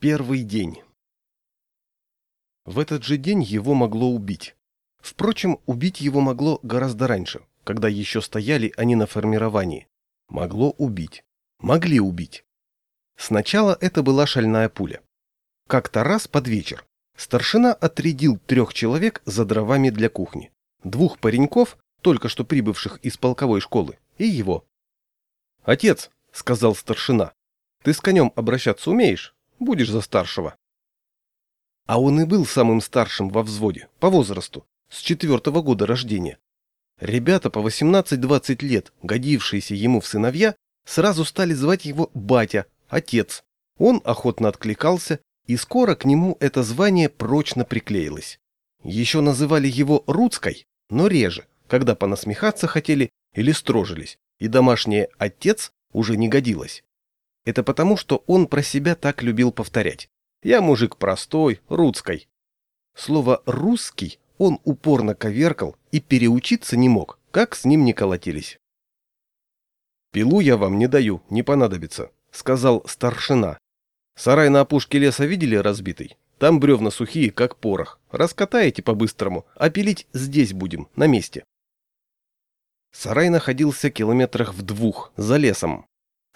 Первый день. В этот же день его могло убить. Впрочем, убить его могло гораздо раньше, когда еще стояли они на формировании. Могло убить. Могли убить. Сначала это была шальная пуля. Как-то раз под вечер старшина отрядил трех человек за дровами для кухни. Двух пареньков, только что прибывших из полковой школы, и его. «Отец», — сказал старшина, — «ты с конем обращаться умеешь? Будешь за старшего». А он и был самым старшим во взводе, по возрасту, с четвертого года рождения. Ребята по 18-20 лет, годившиеся ему в сыновья, сразу стали звать его батя, отец. Он охотно откликался, и скоро к нему это звание прочно приклеилось. Еще называли его Руцкой, но реже, когда понасмехаться хотели или строжились, и домашнее «отец» уже не годилось. Это потому, что он про себя так любил повторять. «Я мужик простой, Руцкой». Слово «русский» он упорно коверкал и переучиться не мог, как с ним не колотились. «Пилу я вам не даю, не понадобится», — сказал старшина. «Сарай на опушке леса видели разбитый? Там бревна сухие, как порох. Раскатаете по-быстрому, а пилить здесь будем, на месте». Сарай находился километрах в двух, за лесом.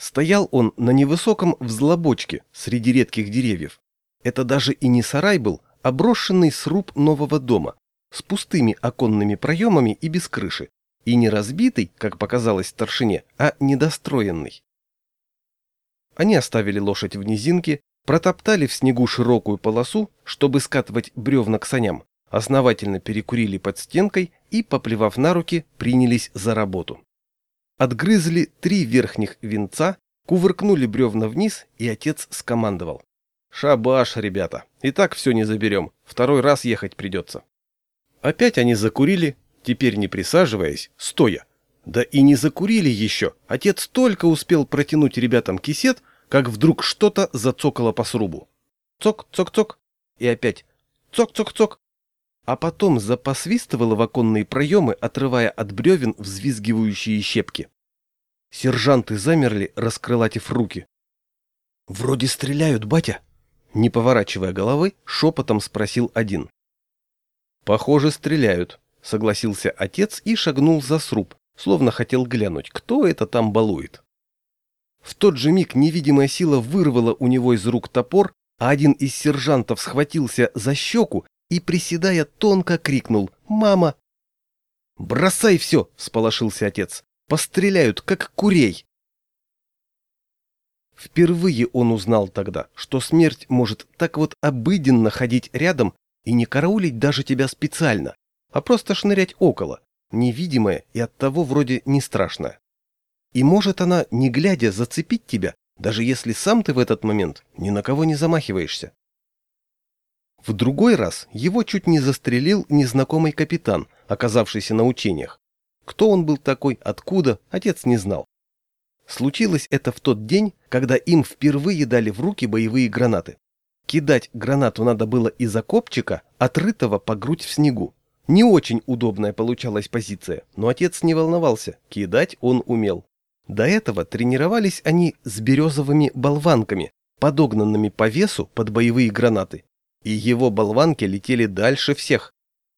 Стоял он на невысоком взлобочке среди редких деревьев. Это даже и не сарай был, а брошенный сруб нового дома, с пустыми оконными проемами и без крыши, и не разбитый, как показалось старшине, а недостроенный. Они оставили лошадь в низинке, протоптали в снегу широкую полосу, чтобы скатывать бревна к саням, основательно перекурили под стенкой и, поплевав на руки, принялись за работу. Отгрызли три верхних венца, кувыркнули бревна вниз, и отец скомандовал. «Шабаш, ребята, и так все не заберем, второй раз ехать придется». Опять они закурили, теперь не присаживаясь, стоя. Да и не закурили еще. Отец только успел протянуть ребятам кисет, как вдруг что-то зацокало по срубу. Цок-цок-цок. И опять цок-цок-цок. А потом запосвистывало в оконные проемы, отрывая от бревен взвизгивающие щепки. Сержанты замерли, раскрылатив руки. «Вроде стреляют, батя!» Не поворачивая головы, шепотом спросил один. «Похоже, стреляют», — согласился отец и шагнул за сруб, словно хотел глянуть, кто это там балует. В тот же миг невидимая сила вырвала у него из рук топор, а один из сержантов схватился за щеку и, приседая, тонко крикнул «Мама!». «Бросай все!» — сполошился отец. «Постреляют, как курей!» Впервые он узнал тогда, что смерть может так вот обыденно ходить рядом и не караулить даже тебя специально, а просто шнырять около, невидимая и оттого вроде не страшная. И может она, не глядя, зацепить тебя, даже если сам ты в этот момент ни на кого не замахиваешься. В другой раз его чуть не застрелил незнакомый капитан, оказавшийся на учениях. Кто он был такой, откуда, отец не знал. Случилось это в тот день, когда им впервые дали в руки боевые гранаты. Кидать гранату надо было из окопчика, отрытого по грудь в снегу. Не очень удобная получалась позиция, но отец не волновался, кидать он умел. До этого тренировались они с березовыми болванками, подогнанными по весу под боевые гранаты. И его болванки летели дальше всех.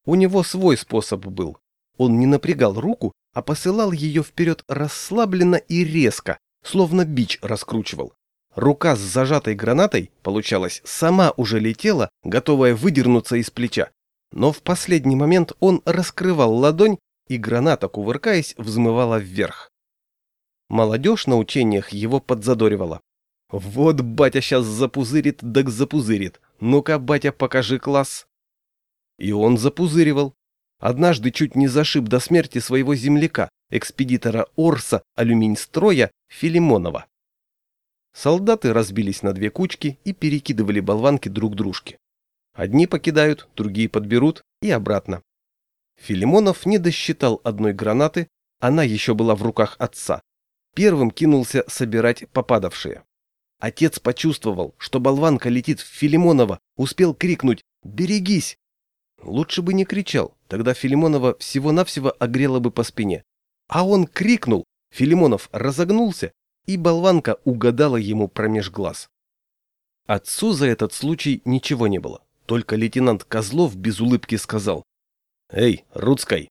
У него свой способ был. Он не напрягал руку, а посылал ее вперед расслабленно и резко, словно бич раскручивал. Рука с зажатой гранатой, получалось, сама уже летела, готовая выдернуться из плеча. Но в последний момент он раскрывал ладонь, и граната, кувыркаясь, взмывала вверх. Молодежь на учениях его подзадоривала. «Вот батя сейчас запузырит, так запузырит. Ну-ка, батя, покажи класс». И он запузыривал. Однажды чуть не зашиб до смерти своего земляка, экспедитора Орса алюминь-строя Филимонова. Солдаты разбились на две кучки и перекидывали болванки друг дружке. Одни покидают, другие подберут и обратно. Филимонов не досчитал одной гранаты, она еще была в руках отца. Первым кинулся собирать попадавшие. Отец почувствовал, что болванка летит в Филимонова, успел крикнуть «Берегись!». Лучше бы не кричал, тогда Филимонова всего-навсего огрела бы по спине. А он крикнул, Филимонов разогнулся и болванка угадала ему промеж глаз. Отцу за этот случай ничего не было. Только лейтенант Козлов без улыбки сказал. «Эй, Рудской,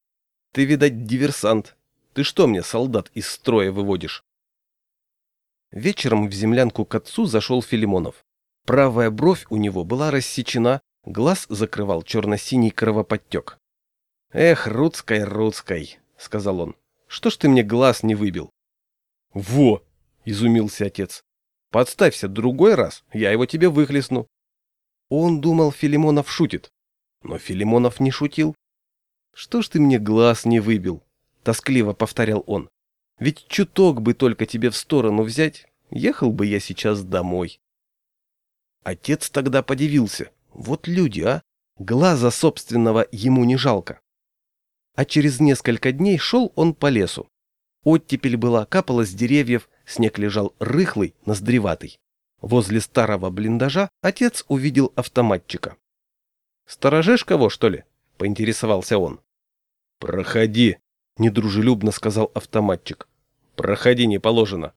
ты, видать, диверсант. Ты что мне, солдат, из строя выводишь?» Вечером в землянку к отцу зашел Филимонов. Правая бровь у него была рассечена, глаз закрывал черно-синий кровоподтек. «Эх, Рудской, Рудской», — сказал он, — «что ж ты мне глаз не выбил?» «Во!» — изумился отец. «Подставься другой раз, я его тебе выхлестну». Он думал, Филимонов шутит. Но Филимонов не шутил. «Что ж ты мне глаз не выбил?» — тоскливо повторял он. «Ведь чуток бы только тебе в сторону взять, ехал бы я сейчас домой». Отец тогда подивился. Вот люди, а! Глаза собственного ему не жалко. А через несколько дней шел он по лесу. Оттепель была, капала с деревьев, снег лежал рыхлый, ноздреватый. Возле старого блиндажа отец увидел автоматчика. «Сторожишь кого, что ли?» — поинтересовался он. «Проходи», — недружелюбно сказал автоматчик. «Проходи, не положено».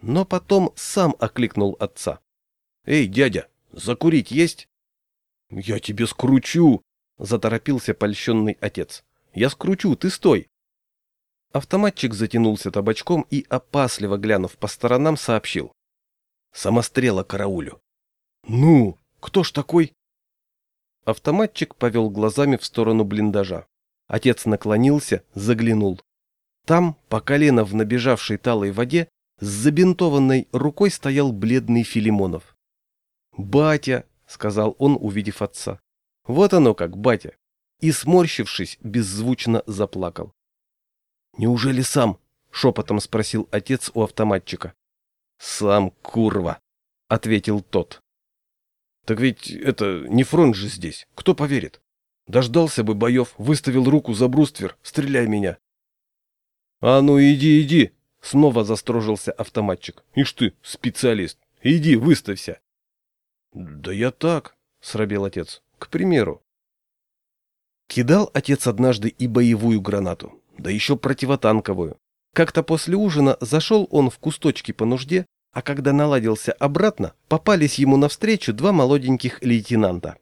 Но потом сам окликнул отца. «Эй, дядя, закурить есть?» «Я тебе скручу!» — заторопился польщенный отец. «Я скручу, ты стой!» Автоматчик затянулся табачком и, опасливо глянув по сторонам, сообщил. «Самострела караулю». «Ну, кто ж такой?» Автоматчик повел глазами в сторону блиндажа. Отец наклонился, заглянул. Там, по колено в набежавшей талой воде, с забинтованной рукой стоял бледный Филимонов. «Батя!» — сказал он, увидев отца. «Вот оно как, батя!» И, сморщившись, беззвучно заплакал. «Неужели сам?» — шепотом спросил отец у автоматчика. «Сам, курва!» — ответил тот. «Так ведь это не фронт же здесь, кто поверит? Дождался бы боев, выставил руку за бруствер, стреляй меня!» «А ну иди, иди!» — снова застрожился автоматчик. «Ишь ты, специалист, иди, выставься!» «Да я так», — срабел отец, — «к примеру». Кидал отец однажды и боевую гранату, да еще противотанковую. Как-то после ужина зашел он в кусточки по нужде, а когда наладился обратно, попались ему навстречу два молоденьких лейтенанта.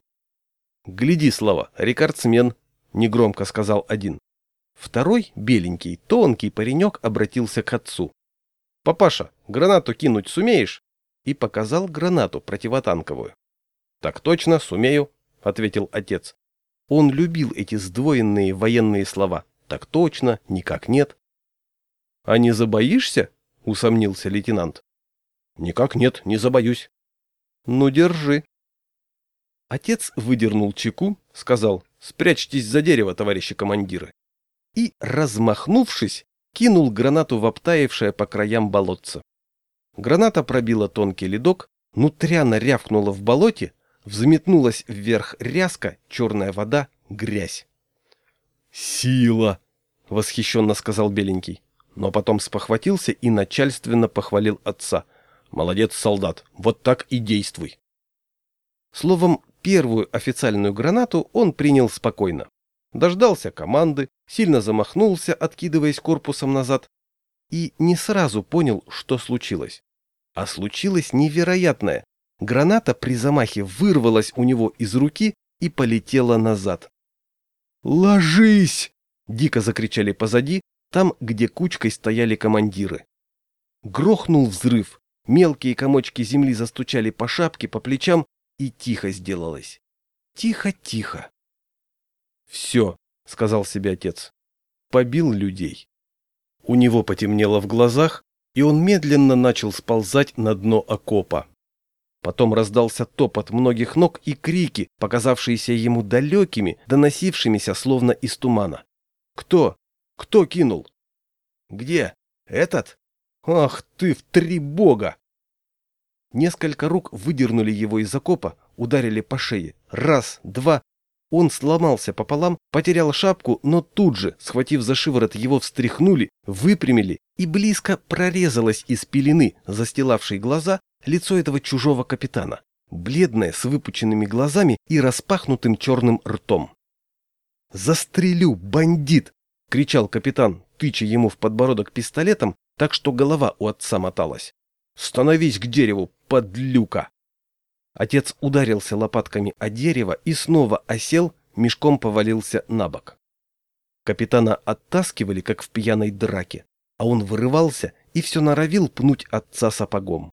«Гляди, Слава, рекордсмен», — негромко сказал один. Второй, беленький, тонкий паренек обратился к отцу. «Папаша, гранату кинуть сумеешь?» и показал гранату противотанковую. «Так точно, сумею», — ответил отец. Он любил эти сдвоенные военные слова. «Так точно», «никак нет». «А не забоишься?» — усомнился лейтенант. «Никак нет, не забоюсь». «Ну, держи». Отец выдернул чеку, сказал «Спрячьтесь за дерево, товарищи командиры». И, размахнувшись, кинул гранату в обтаившее по краям болотце. Граната пробила тонкий ледок, нутряно рявкнула в болоте, взметнулась вверх ряска, черная вода, грязь. «Сила!» — восхищенно сказал Беленький. Но потом спохватился и начальственно похвалил отца. «Молодец, солдат, вот так и действуй!» Словом, первую официальную гранату он принял спокойно. Дождался команды, сильно замахнулся, откидываясь корпусом назад, и не сразу понял, что случилось. А случилось невероятное. Граната при замахе вырвалась у него из руки и полетела назад. «Ложись!» — дико закричали позади, там, где кучкой стояли командиры. Грохнул взрыв, мелкие комочки земли застучали по шапке, по плечам, и тихо сделалось. Тихо-тихо. «Все», — сказал себе отец, — побил людей. У него потемнело в глазах, и он медленно начал сползать на дно окопа. Потом раздался топот многих ног и крики, показавшиеся ему далекими, доносившимися словно из тумана. «Кто? Кто кинул?» «Где? Этот? Ах ты, в три бога!» Несколько рук выдернули его из окопа, ударили по шее. Раз, два, он сломался пополам, потерял шапку, но тут же, схватив за шиворот, его встряхнули, выпрямили, и близко прорезалось из пелены, застилавшей глаза, лицо этого чужого капитана, бледное, с выпученными глазами и распахнутым черным ртом. «Застрелю, бандит!» — кричал капитан, тыча ему в подбородок пистолетом, так что голова у отца моталась. «Становись к дереву, подлюка!» Отец ударился лопатками о дерево и снова осел, мешком повалился на бок. Капитана оттаскивали, как в пьяной драке, а он вырывался и все норовил пнуть отца сапогом.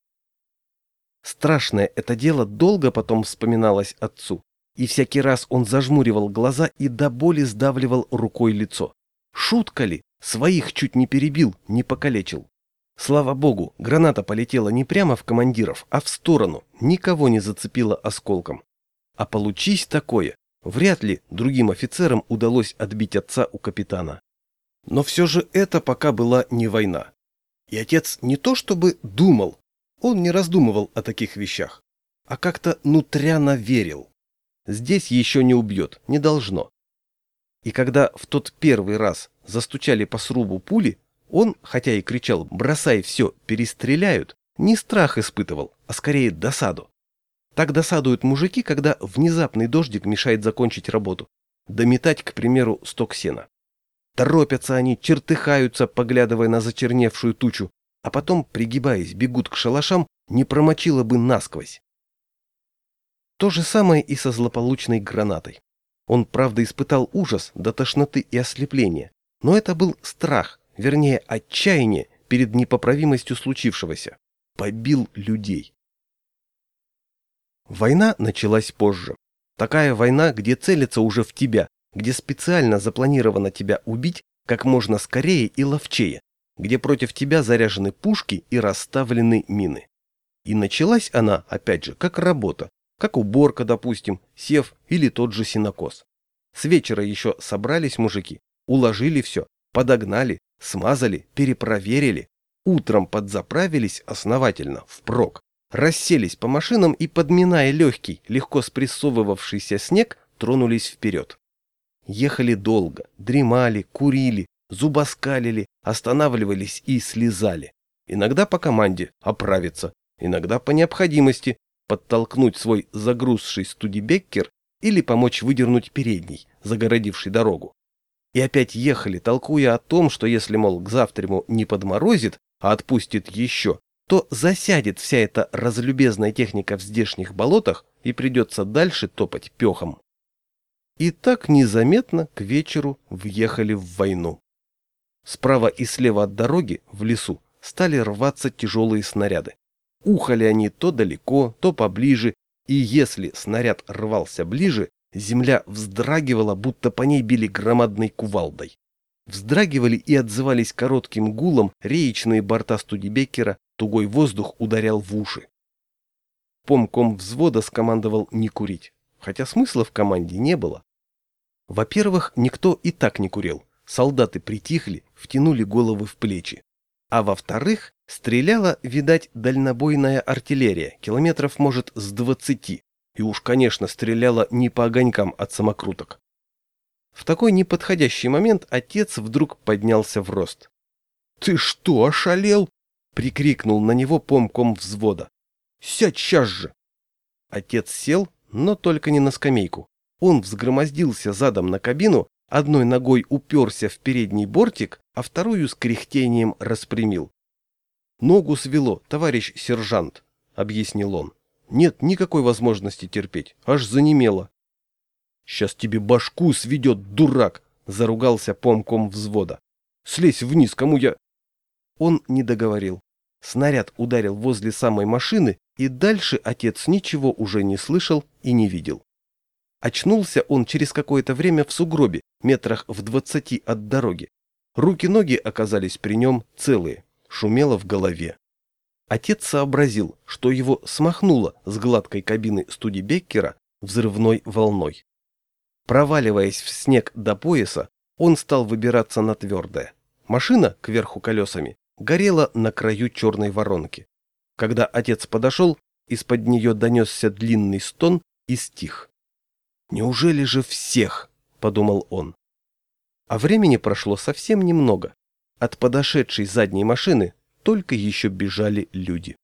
Страшное это дело долго потом вспоминалось отцу, и всякий раз он зажмуривал глаза и до боли сдавливал рукой лицо. Шутка ли? Своих чуть не перебил, не покалечил. Слава богу, граната полетела не прямо в командиров, а в сторону, никого не зацепила осколком. А получись такое, вряд ли другим офицерам удалось отбить отца у капитана. Но все же это пока была не война. И отец не то чтобы думал, он не раздумывал о таких вещах, а как-то нутряно верил. Здесь еще не убьет, не должно. И когда в тот первый раз застучали по срубу пули, он, хотя и кричал «бросай все, перестреляют», не страх испытывал, а скорее досаду. Так досадуют мужики, когда внезапный дождик мешает закончить работу. Дометать, к примеру, сток сена. Торопятся они, чертыхаются, поглядывая на зачерневшую тучу, а потом, пригибаясь, бегут к шалашам, не промочило бы насквозь. То же самое и со злополучной гранатой. Он, правда, испытал ужас до тошноты и ослепления, но это был страх, вернее отчаяние перед непоправимостью случившегося. Побил людей. Война началась позже. Такая война, где целится уже в тебя, где специально запланировано тебя убить как можно скорее и ловчее, где против тебя заряжены пушки и расставлены мины. И началась она, опять же, как работа, как уборка, допустим, сев или тот же синокос. С вечера еще собрались мужики, уложили все, подогнали, смазали, перепроверили, утром подзаправились основательно, впрок, расселись по машинам и, подминая легкий, легко спрессовывавшийся снег, тронулись вперед. Ехали долго, дремали, курили, зубоскалили, останавливались и слезали. Иногда по команде оправиться, иногда по необходимости подтолкнуть свой загрузший студибеккер или помочь выдернуть передний, загородивший дорогу и опять ехали, толкуя о том, что если, мол, к завтраму не подморозит, а отпустит еще, то засядет вся эта разлюбезная техника в здешних болотах и придется дальше топать пехом. И так незаметно к вечеру въехали в войну. Справа и слева от дороги, в лесу, стали рваться тяжелые снаряды. Ухали они то далеко, то поближе, и если снаряд рвался ближе, Земля вздрагивала, будто по ней били громадной кувалдой. Вздрагивали и отзывались коротким гулом реечные борта Студебеккера, тугой воздух ударял в уши. Помком взвода скомандовал не курить, хотя смысла в команде не было. Во-первых, никто и так не курил. Солдаты притихли, втянули головы в плечи. А во-вторых, стреляла, видать, дальнобойная артиллерия, километров, может, с двадцати, и уж, конечно, стреляла не по огонькам от самокруток. В такой неподходящий момент отец вдруг поднялся в рост. «Ты что, ошалел?» — прикрикнул на него помком взвода. «Сядь сейчас же!» Отец сел, но только не на скамейку. Он взгромоздился задом на кабину, одной ногой уперся в передний бортик, а вторую с кряхтением распрямил. «Ногу свело, товарищ сержант», — объяснил он. Нет никакой возможности терпеть, аж занемело. «Сейчас тебе башку сведет, дурак!» — заругался помком взвода. «Слезь вниз, кому я...» Он не договорил. Снаряд ударил возле самой машины, и дальше отец ничего уже не слышал и не видел. Очнулся он через какое-то время в сугробе, метрах в двадцати от дороги. Руки-ноги оказались при нем целые, шумело в голове. Отец сообразил, что его смахнуло с гладкой кабины Студебеккера взрывной волной. Проваливаясь в снег до пояса, он стал выбираться на твердое. Машина, кверху колесами, горела на краю черной воронки. Когда отец подошел, из-под нее донесся длинный стон и стих. «Неужели же всех?» – подумал он. А времени прошло совсем немного. От подошедшей задней машины только еще бежали люди.